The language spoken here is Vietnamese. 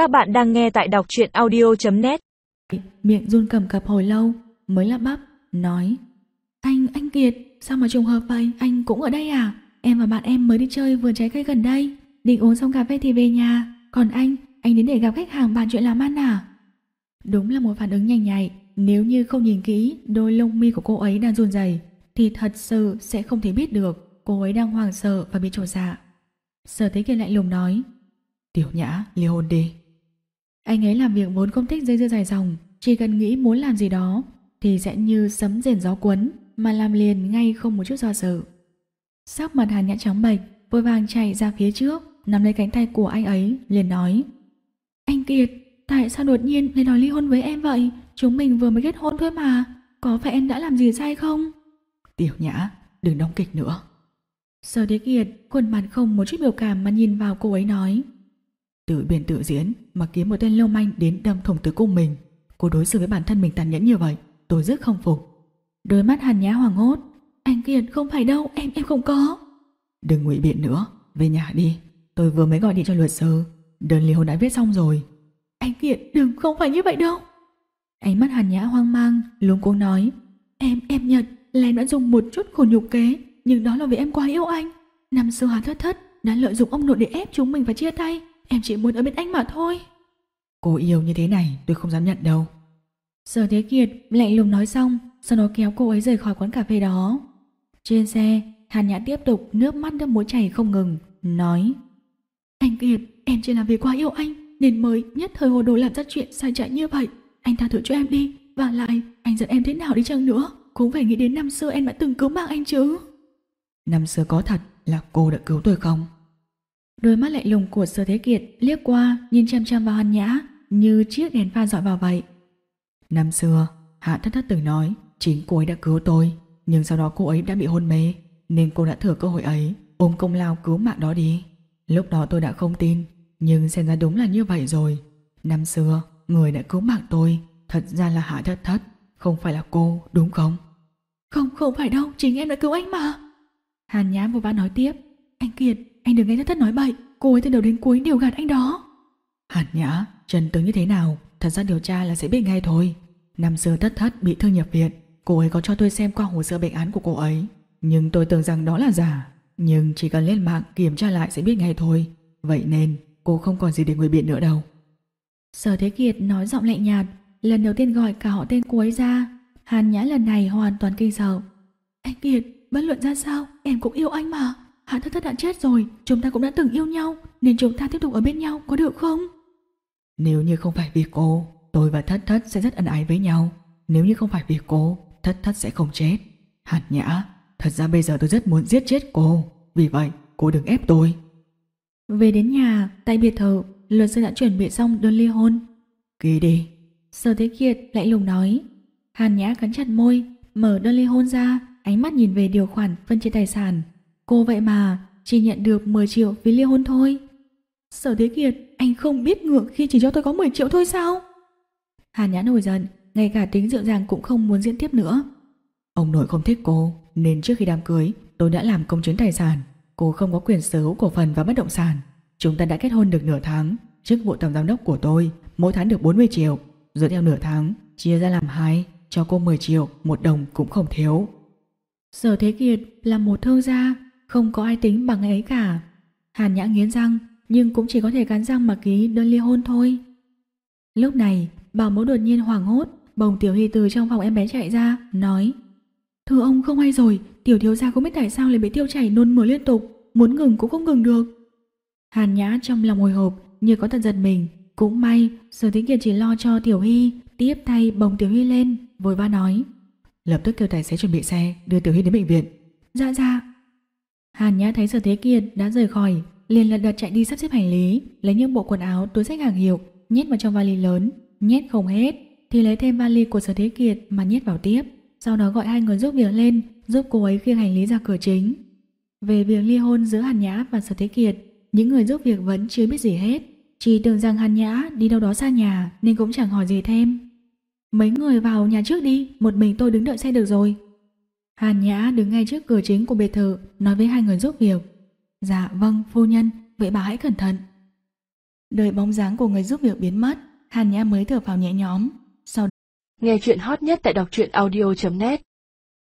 Các bạn đang nghe tại đọc truyện audio.net Miệng run cầm cập hồi lâu Mới lắp bắp, nói Anh, anh Kiệt, sao mà trùng hợp vậy? Anh cũng ở đây à? Em và bạn em mới đi chơi vườn trái cây gần đây. Định uống xong cà phê thì về nhà. Còn anh, anh đến để gặp khách hàng bàn chuyện làm ăn à? Đúng là một phản ứng nhanh nhạy Nếu như không nhìn kỹ Đôi lông mi của cô ấy đang run rẩy Thì thật sự sẽ không thể biết được Cô ấy đang hoàng sợ và bị trột dạ. Sở Thế Kiệt lại lùng nói Tiểu Nhã, ly hôn đi anh ấy làm việc vốn không thích dây dưa dài dòng, chỉ cần nghĩ muốn làm gì đó thì sẽ như sấm rền gió cuốn mà làm liền ngay không một chút do dự. Sắc mặt Hàn Nhã trắng bệch, vội vàng chạy ra phía trước, nắm lấy cánh tay của anh ấy, liền nói: "Anh Kiệt, tại sao đột nhiên lại đòi ly hôn với em vậy? Chúng mình vừa mới kết hôn thôi mà, có phải em đã làm gì sai không?" "Tiểu Nhã, đừng đóng kịch nữa." Sở Thế Kiệt, khuôn mặt không một chút biểu cảm mà nhìn vào cô ấy nói: Tự biên tự diễn mà kiếm một tên lưu manh đến đâm thủng tử cung mình. Cô đối xử với bản thân mình tàn nhẫn như vậy, tôi rất không phục. Đôi mắt hàn nhã hoàng hốt. Anh Kiệt không phải đâu, em em không có. Đừng ngụy biện nữa, về nhà đi. Tôi vừa mới gọi điện cho luật sư, đơn ly hôn đã viết xong rồi. Anh Kiệt đừng không phải như vậy đâu. Ánh mắt hàn nhã hoang mang, luống cuống nói. Em, em nhận là em đã dùng một chút khổ nhục kế, nhưng đó là vì em quá yêu anh. Năm xưa Hà Thất Thất đã lợi dụng ông nội để ép chúng mình phải chia tay. Em chỉ muốn ở bên anh mà thôi. Cô yêu như thế này tôi không dám nhận đâu. Sở Thế Kiệt lạnh lùng nói xong Sau đó kéo cô ấy rời khỏi quán cà phê đó. Trên xe Hàn Nhã tiếp tục nước mắt nước mũi chảy không ngừng Nói Anh Kiệt em chỉ là vì quá yêu anh Nên mới nhất thời hồ đồ làm ra chuyện sai trái như vậy. Anh tha thứ cho em đi Và lại anh giận em thế nào đi chăng nữa? Cũng phải nghĩ đến năm xưa em đã từng cứu mạng anh chứ. Năm xưa có thật là cô đã cứu tôi không Đôi mắt lạnh lùng của Sở Thế Kiệt liếc qua nhìn chăm chăm vào Hàn Nhã như chiếc đèn pha dọi vào vậy. Năm xưa, Hạ Thất Thất từng nói chính cô ấy đã cứu tôi, nhưng sau đó cô ấy đã bị hôn mê, nên cô đã thừa cơ hội ấy ôm công lao cứu mạng đó đi. Lúc đó tôi đã không tin, nhưng xem ra đúng là như vậy rồi. Năm xưa, người đã cứu mạng tôi thật ra là Hạ Thất Thất, không phải là cô, đúng không? Không, không phải đâu, chính em đã cứu anh mà. Hàn Nhã vô vã nói tiếp, anh Kiệt, anh đừng nghe thất thất nói bậy. Cô ấy từ đầu đến cuối đều gạt anh đó. Hàn nhã, chân tướng như thế nào? Thật ra điều tra là sẽ biết ngay thôi. Năm xưa thất thất bị thương nhập viện. Cô ấy có cho tôi xem qua hồ sơ bệnh án của cô ấy. Nhưng tôi tưởng rằng đó là giả. Nhưng chỉ cần lên mạng kiểm tra lại sẽ biết ngay thôi. Vậy nên cô không còn gì để ngụy biện nữa đâu. Sở Thế Kiệt nói giọng lạnh nhạt. Lần đầu tiên gọi cả họ tên cô ấy ra. Hàn Nhã lần này hoàn toàn kinh sợ. Anh Kiệt, bất luận ra sao Em cũng yêu anh mà Hạ thất thất đã chết rồi, chúng ta cũng đã từng yêu nhau, nên chúng ta tiếp tục ở bên nhau, có được không? Nếu như không phải vì cô, tôi và thất thất sẽ rất ân ái với nhau. Nếu như không phải vì cô, thất thất sẽ không chết. Hạt nhã, thật ra bây giờ tôi rất muốn giết chết cô, vì vậy cô đừng ép tôi. Về đến nhà, tại biệt thự, luật sư đã chuẩn bị xong đơn ly hôn. Ký đi. Sở Thế Kiệt lại lùng nói. Hàn Nhã cắn chặt môi, mở đơn ly hôn ra, ánh mắt nhìn về điều khoản phân chia tài sản, Cô vậy mà chỉ nhận được 10 triệu vì ly hôn thôi. Sở Thế Kiệt, anh không biết ngược khi chỉ cho tôi có 10 triệu thôi sao? Hàn Nhã nổi giận, ngay cả tính dịu dàng cũng không muốn diễn tiếp nữa. Ông nội không thích cô, nên trước khi đám cưới, tôi đã làm công chứng tài sản. Cô không có quyền sở hữu cổ phần và bất động sản. Chúng ta đã kết hôn được nửa tháng, chức vụ tổng giám đốc của tôi mỗi tháng được 40 triệu, rồi theo nửa tháng, chia ra làm hai, cho cô 10 triệu, một đồng cũng không thiếu. Sở Thế Kiệt là một thương gia, không có ai tính bằng ấy cả. Hàn Nhã nghiến răng, nhưng cũng chỉ có thể cắn răng mà ký đơn ly hôn thôi. Lúc này, bảo mẫu đột nhiên hoảng hốt, bồng Tiểu Hy từ trong phòng em bé chạy ra, nói Thưa ông không hay rồi, Tiểu thiếu gia không biết tại sao lại bị tiêu chảy nôn mửa liên tục, muốn ngừng cũng không ngừng được. Hàn Nhã trong lòng hồi hộp, như có thật giật mình. Cũng may, Sở Tĩnh Kiệt chỉ lo cho Tiểu Hy, tiếp tay bồng Tiểu Hy lên, vội va nói. Lập tức kêu tài xế chuẩn bị xe, đưa Tiểu Hy đến bệnh viện. Dạ dạ, Hàn Nhã thấy Sở Thế Kiệt đã rời khỏi, liền lật đật chạy đi sắp xếp hành lý, lấy những bộ quần áo, túi sách hàng hiệu, nhét vào trong vali lớn, nhét không hết, thì lấy thêm vali của Sở Thế Kiệt mà nhét vào tiếp, sau đó gọi hai người giúp việc lên, giúp cô ấy khiêng hành lý ra cửa chính. Về việc ly hôn giữa Hàn Nhã và Sở Thế Kiệt, những người giúp việc vẫn chưa biết gì hết, chỉ tưởng rằng Hàn Nhã đi đâu đó xa nhà nên cũng chẳng hỏi gì thêm. Mấy người vào nhà trước đi, một mình tôi đứng đợi xe được rồi. Hàn Nhã đứng ngay trước cửa chính của biệt thự, nói với hai người giúp việc. Dạ vâng, phu nhân, vậy bà hãy cẩn thận. Đợi bóng dáng của người giúp việc biến mất, Hàn Nhã mới thở phào nhẹ nhõm. Sau Nghe chuyện hot nhất tại đọc truyện audio.net